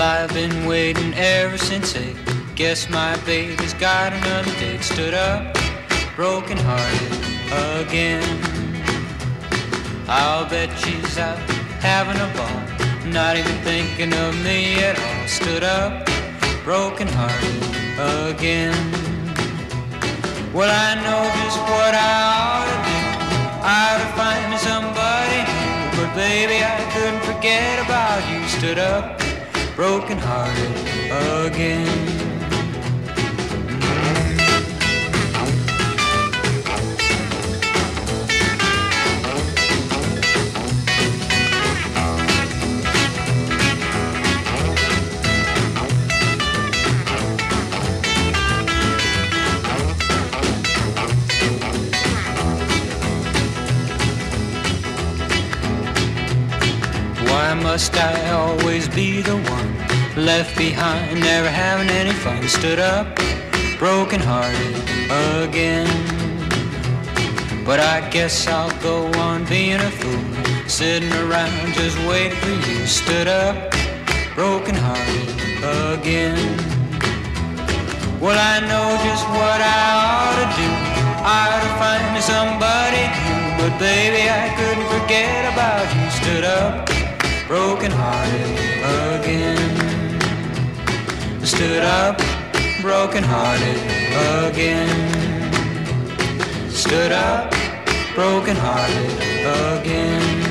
Well, I've been waiting ever since eight. Guess my baby's got another date. Stood up, broken hearted again. I'll bet she's out having a ball, not even thinking of me at all. Stood up, broken hearted again. Well, I know just what I ought to do. I ought to find me somebody new. But baby, I couldn't forget about you. Stood up, broken hearted again. Must I always be the one left behind, never having any fun? Stood up, broken hearted again. But I guess I'll go on being a fool, sitting around just waiting for you. Stood up, broken hearted again. Well, I know just what I ought to do. I ought to find me somebody new. But baby, I couldn't forget about you. Stood up, broken hearted again. Stood up, broken hearted again. Stood up, broken hearted again.